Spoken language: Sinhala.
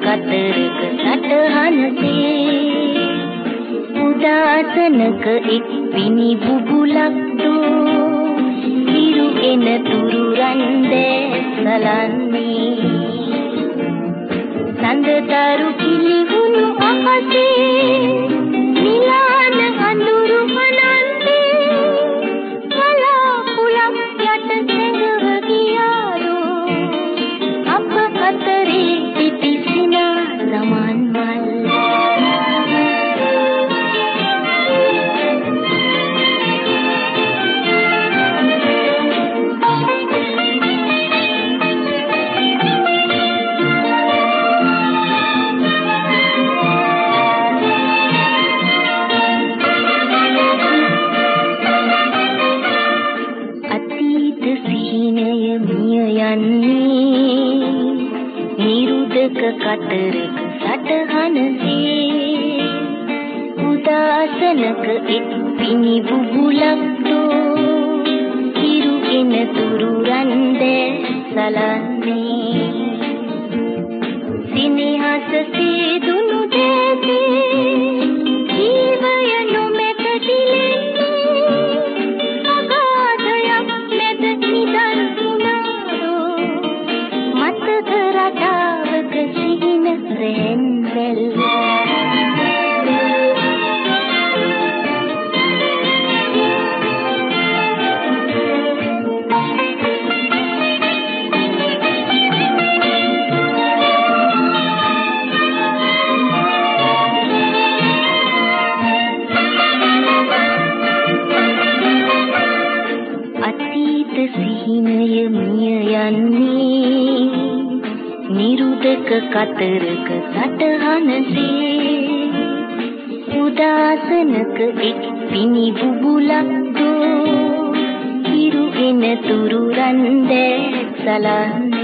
කතරක සටහනසේ උදාසනක එක් පිනි බුබුලක් දෝ හිරු එන තුරු රන්දේ සලන්නේ සඳතරු කිලිහුණු අහසේ නිලාන සිහිනය මිය යන්නේ නිරුදක කතරක සටහනසේ උදාසනක එක් පිනි බුබුලක් දෝ හිරු එන තුරු රන්දේ සලන්නේ. සිනහස අතීත සිහිනය මිය යන්නේ නිරුදක කතරක සටහනසේ. උදාසනක එක් පිනි බුබුලක් දෝ හිරු එන තුරු රන්දෑ සලන්